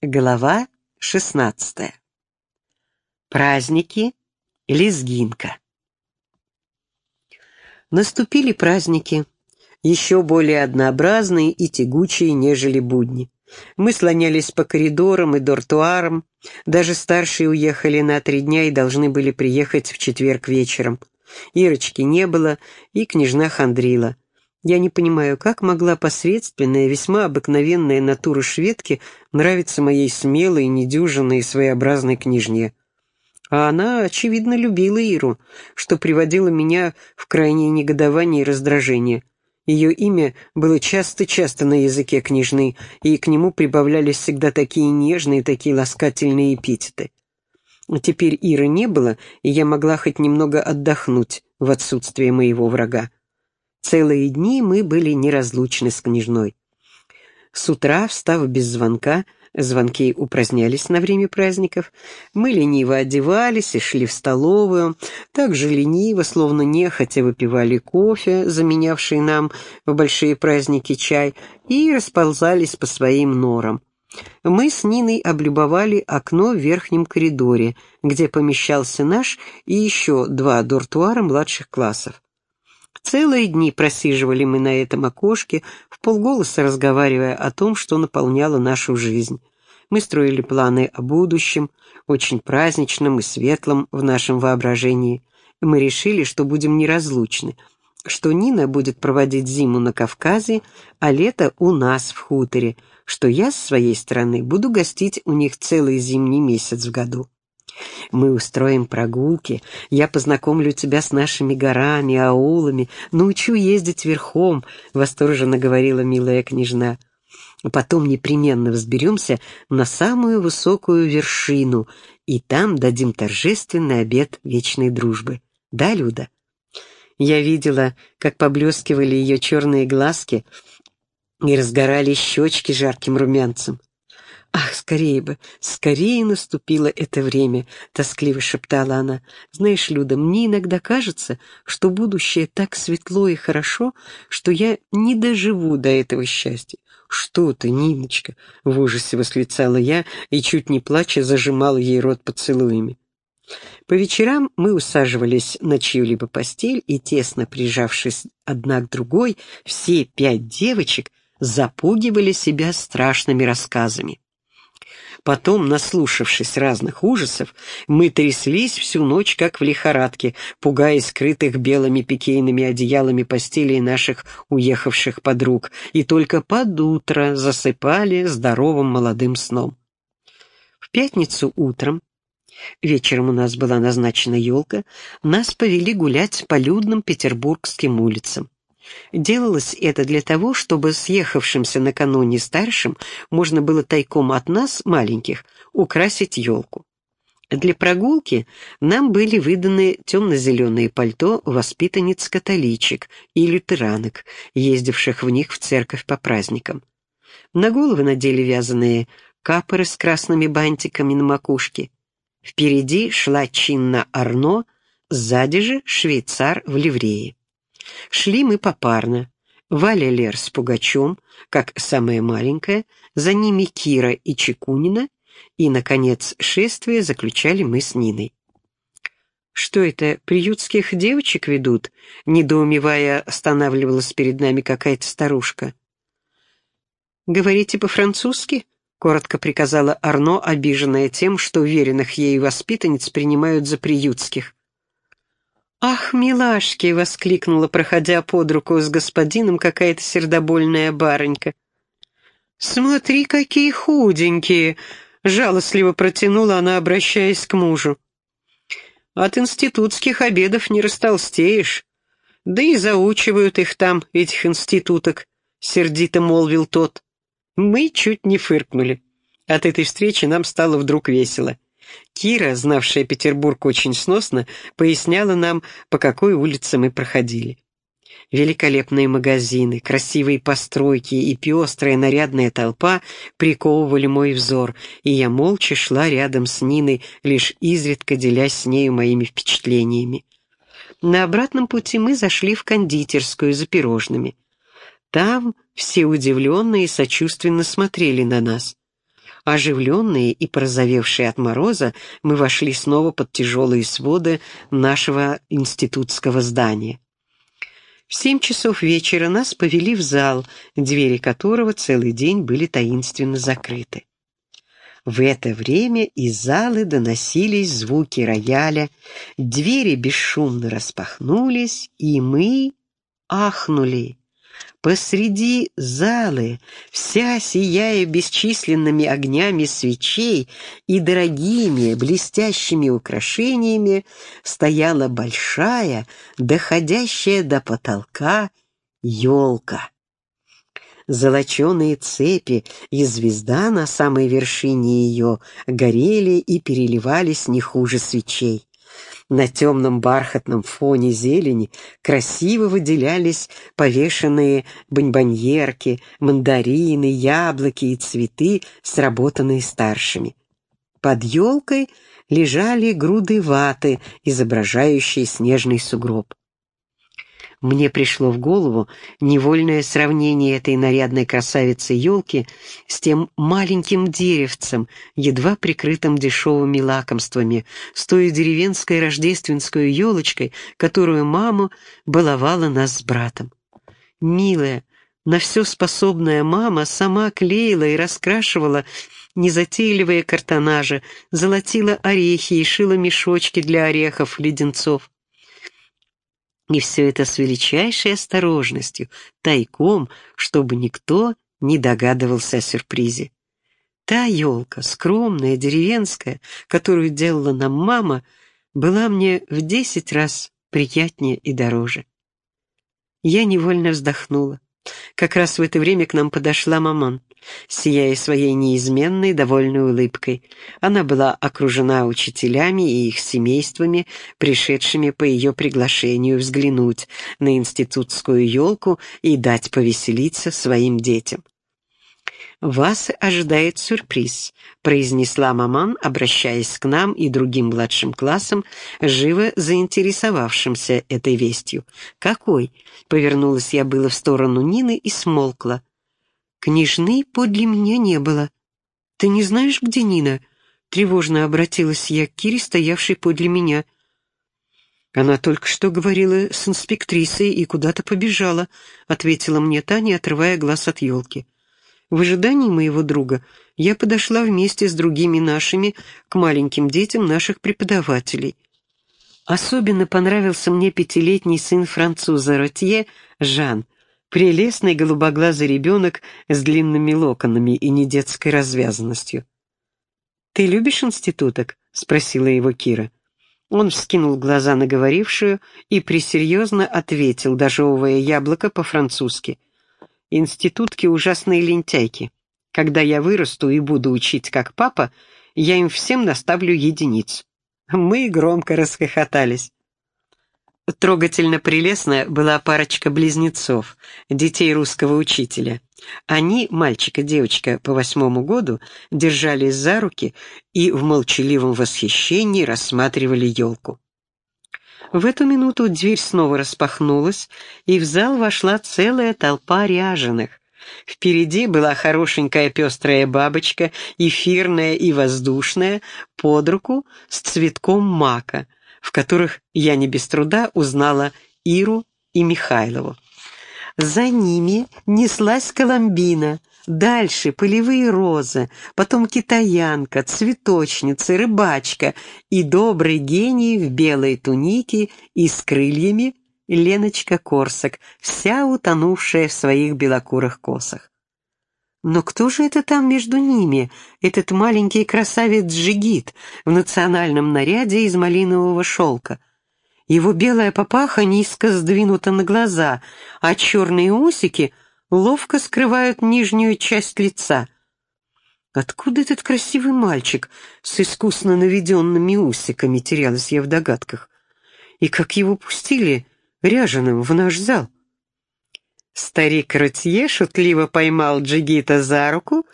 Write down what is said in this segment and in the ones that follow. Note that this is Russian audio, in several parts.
Глава 16. Праздники. Лезгинка. Наступили праздники, еще более однообразные и тягучие, нежели будни. Мы слонялись по коридорам и дортуарам, даже старшие уехали на три дня и должны были приехать в четверг вечером. Ирочки не было, и княжна хандрила — я не понимаю, как могла посредственная, весьма обыкновенная натура шведки нравиться моей смелой, недюжинной и своеобразной княжне. А она, очевидно, любила Иру, что приводило меня в крайнее негодование и раздражение. Ее имя было часто-часто на языке княжны, и к нему прибавлялись всегда такие нежные, такие ласкательные эпитеты. Теперь Иры не было, и я могла хоть немного отдохнуть в отсутствие моего врага. Целые дни мы были неразлучны с княжной. С утра, встав без звонка, звонки упразднялись на время праздников, мы лениво одевались и шли в столовую, так же лениво, словно нехотя выпивали кофе, заменявший нам в большие праздники чай, и расползались по своим норам. Мы с Ниной облюбовали окно в верхнем коридоре, где помещался наш и еще два дортуара младших классов. Целые дни просиживали мы на этом окошке, в полголоса разговаривая о том, что наполняло нашу жизнь. Мы строили планы о будущем, очень праздничном и светлом в нашем воображении. Мы решили, что будем неразлучны, что Нина будет проводить зиму на Кавказе, а лето у нас в хуторе, что я, с своей стороны, буду гостить у них целый зимний месяц в году. Мы устроим прогулки, я познакомлю тебя с нашими горами, аулами, научу ездить верхом», — восторженно говорила милая княжна. «Потом непременно взберемся на самую высокую вершину, и там дадим торжественный обед вечной дружбы. Да, Люда?» Я видела, как поблескивали ее черные глазки и разгорали щечки жарким румянцем. «Ах, скорее бы, скорее наступило это время!» — тоскливо шептала она. «Знаешь, Люда, мне иногда кажется, что будущее так светло и хорошо, что я не доживу до этого счастья. «Что ты, Ниночка!» — в ужасе восклицала я и, чуть не плача, зажимала ей рот поцелуями. По вечерам мы усаживались на чью-либо постель и, тесно прижавшись одна к другой, все пять девочек запугивали себя страшными рассказами. Потом, наслушавшись разных ужасов, мы тряслись всю ночь, как в лихорадке, пугая скрытых белыми пикейными одеялами постелей наших уехавших подруг, и только под утро засыпали здоровым молодым сном. В пятницу утром, вечером у нас была назначена елка, нас повели гулять по людным петербургским улицам. Делалось это для того, чтобы съехавшимся накануне старшим можно было тайком от нас, маленьких, украсить елку. Для прогулки нам были выданы темно-зеленые пальто воспитанниц-католичек и лютеранок, ездивших в них в церковь по праздникам. На головы надели вязаные капоры с красными бантиками на макушке. Впереди шла чинна Арно, сзади же швейцар в ливрее. Шли мы попарно. Валя Лер с Пугачем, как самая маленькая, за ними Кира и Чекунина, и, наконец, шествие заключали мы с Ниной. «Что это, приютских девочек ведут?» Недоумевая, останавливалась перед нами какая-то старушка. «Говорите по-французски?» — коротко приказала Арно, обиженная тем, что уверенных ей воспитанниц принимают за приютских. «Ах, милашки!» — воскликнула, проходя под руку с господином, какая-то сердобольная барынька. «Смотри, какие худенькие!» — жалостливо протянула она, обращаясь к мужу. «От институтских обедов не растолстеешь. Да и заучивают их там, этих институток», — сердито молвил тот. Мы чуть не фыркнули. От этой встречи нам стало вдруг весело. Кира, знавшая Петербург очень сносно, поясняла нам, по какой улице мы проходили. Великолепные магазины, красивые постройки и пестрая нарядная толпа приковывали мой взор, и я молча шла рядом с Ниной, лишь изредка делясь с нею моими впечатлениями. На обратном пути мы зашли в кондитерскую за пирожными. Там все удивленно и сочувственно смотрели на нас. Оживленные и порозовевшие от мороза, мы вошли снова под тяжелые своды нашего институтского здания. В семь часов вечера нас повели в зал, двери которого целый день были таинственно закрыты. В это время из залы доносились звуки рояля, двери бесшумно распахнулись, и мы ахнули. Посреди залы, вся сияя бесчисленными огнями свечей и дорогими блестящими украшениями, стояла большая, доходящая до потолка елка. Золоченые цепи и звезда на самой вершине ее горели и переливались не хуже свечей. На темном бархатном фоне зелени красиво выделялись повешенные бонбоньерки, мандарины, яблоки и цветы, сработанные старшими. Под елкой лежали груды ваты, изображающие снежный сугроб. Мне пришло в голову невольное сравнение этой нарядной красавицы-елки с тем маленьким деревцем, едва прикрытым дешевыми лакомствами, с той деревенской рождественской елочкой, которую мама баловала нас с братом. Милая, на все способная мама сама клеила и раскрашивала незатейливые картонажи, золотила орехи и шила мешочки для орехов, леденцов. И все это с величайшей осторожностью, тайком, чтобы никто не догадывался о сюрпризе. Та елка, скромная, деревенская, которую делала нам мама, была мне в десять раз приятнее и дороже. Я невольно вздохнула. Как раз в это время к нам подошла маман сияя своей неизменной довольной улыбкой. Она была окружена учителями и их семействами, пришедшими по ее приглашению взглянуть на институтскую елку и дать повеселиться своим детям. «Вас ожидает сюрприз», — произнесла маман, обращаясь к нам и другим младшим классам, живо заинтересовавшимся этой вестью. «Какой?» — повернулась я было в сторону Нины и смолкла. Княжны подле меня не было. Ты не знаешь, где Нина? Тревожно обратилась я к Кире, стоявшей подле меня. Она только что говорила с инспектрисой и куда-то побежала, ответила мне Таня, отрывая глаз от елки. В ожидании моего друга я подошла вместе с другими нашими к маленьким детям наших преподавателей. Особенно понравился мне пятилетний сын француза Ротье, Жан — прелестный голубоглазый ребенок с длинными локонами и недетской развязанностью. «Ты любишь институток?» — спросила его Кира. Он вскинул глаза на говорившую и пресерьезно ответил, дожевывая яблоко по-французски. «Институтки — ужасные лентяйки. Когда я вырасту и буду учить как папа, я им всем наставлю единиц». Мы громко расхохотались. Трогательно прелестная была парочка близнецов, детей русского учителя. Они, мальчик и девочка по восьмому году, держались за руки и в молчаливом восхищении рассматривали елку. В эту минуту дверь снова распахнулась, и в зал вошла целая толпа ряженых. Впереди была хорошенькая пестрая бабочка, эфирная и воздушная, под руку с цветком мака — в которых я не без труда узнала Иру и Михайлову. За ними неслась Коломбина, дальше полевые розы, потом китаянка, цветочница, рыбачка и добрый гений в белой тунике и с крыльями Леночка Корсак, вся утонувшая в своих белокурых косах. Но кто же это там между ними, этот маленький красавец Джигит в национальном наряде из малинового шелка? Его белая папаха низко сдвинута на глаза, а черные усики ловко скрывают нижнюю часть лица. Откуда этот красивый мальчик с искусно наведенными усиками, терялась я в догадках? И как его пустили ряженым в наш зал? Старик Ротье шутливо поймал Джигита за руку,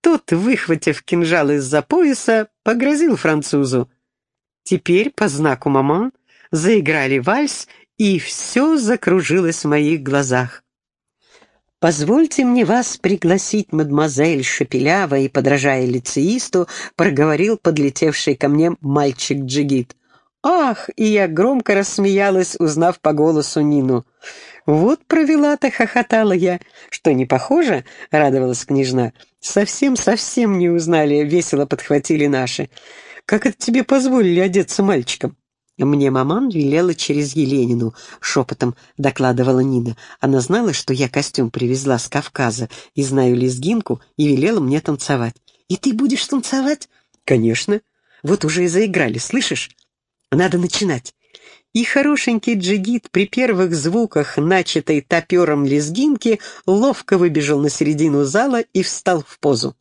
тот, выхватив кинжал из-за пояса, погрозил французу. Теперь, по знаку маман, заиграли вальс, и все закружилось в моих глазах. «Позвольте мне вас пригласить, мадемуазель Шепелява», и, подражая лицеисту, проговорил подлетевший ко мне мальчик-джигит. «Ах!» — и я громко рассмеялась, узнав по голосу Нину. «Вот провела-то!» — хохотала я. «Что, не похоже?» — радовалась княжна. «Совсем-совсем не узнали», — весело подхватили наши. «Как это тебе позволили одеться мальчиком?» «Мне маман велела через Еленину», — шепотом докладывала Нина. Она знала, что я костюм привезла с Кавказа и знаю лезгинку, и велела мне танцевать. «И ты будешь танцевать?» «Конечно. Вот уже и заиграли, слышишь? Надо начинать». И хорошенький джигит при первых звуках, начатой топером лезгинки, ловко выбежал на середину зала и встал в позу.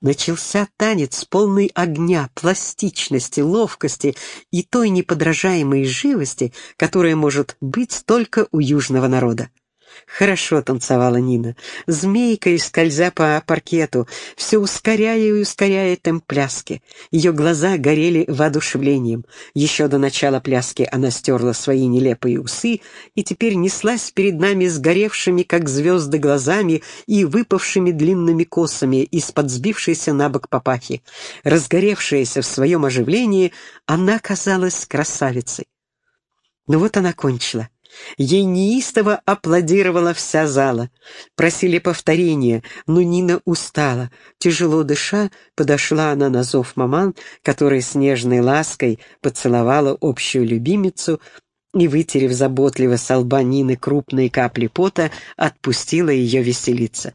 Начался танец, полный огня, пластичности, ловкости и той неподражаемой живости, которая может быть только у южного народа. Хорошо танцевала Нина, змейкой скользя по паркету, все ускоряя и ускоряя темп пляски. Ее глаза горели воодушевлением. Еще до начала пляски она стерла свои нелепые усы и теперь неслась перед нами сгоревшими, как звезды, глазами и выпавшими длинными косами из-под сбившейся на папахи. Разгоревшаяся в своем оживлении, она казалась красавицей. Но вот она кончила. Ей неистово аплодировала вся зала. Просили повторения, но Нина устала. Тяжело дыша, подошла она на зов маман, которая с нежной лаской поцеловала общую любимицу и, вытерев заботливо с лба Нины крупные капли пота, отпустила ее веселиться.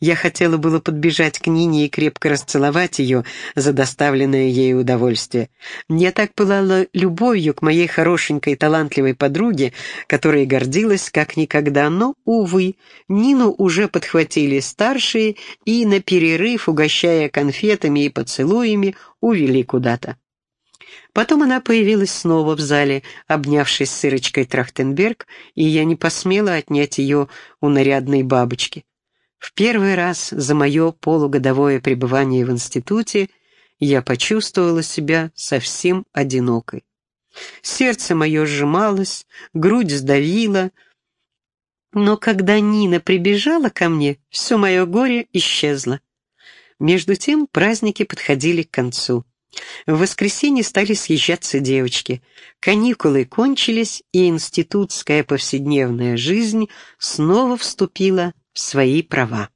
Я хотела было подбежать к Нине и крепко расцеловать ее за доставленное ей удовольствие. Мне так пылала любовью к моей хорошенькой талантливой подруге, которая гордилась как никогда, но, увы, Нину уже подхватили старшие и на перерыв, угощая конфетами и поцелуями, увели куда-то. Потом она появилась снова в зале, обнявшись с Ирочкой Трахтенберг, и я не посмела отнять ее у нарядной бабочки. В первый раз за мое полугодовое пребывание в институте я почувствовала себя совсем одинокой. Сердце мое сжималось, грудь сдавила, но когда Нина прибежала ко мне, все мое горе исчезло. Между тем праздники подходили к концу. В воскресенье стали съезжаться девочки. Каникулы кончились, и институтская повседневная жизнь снова вступила свои права.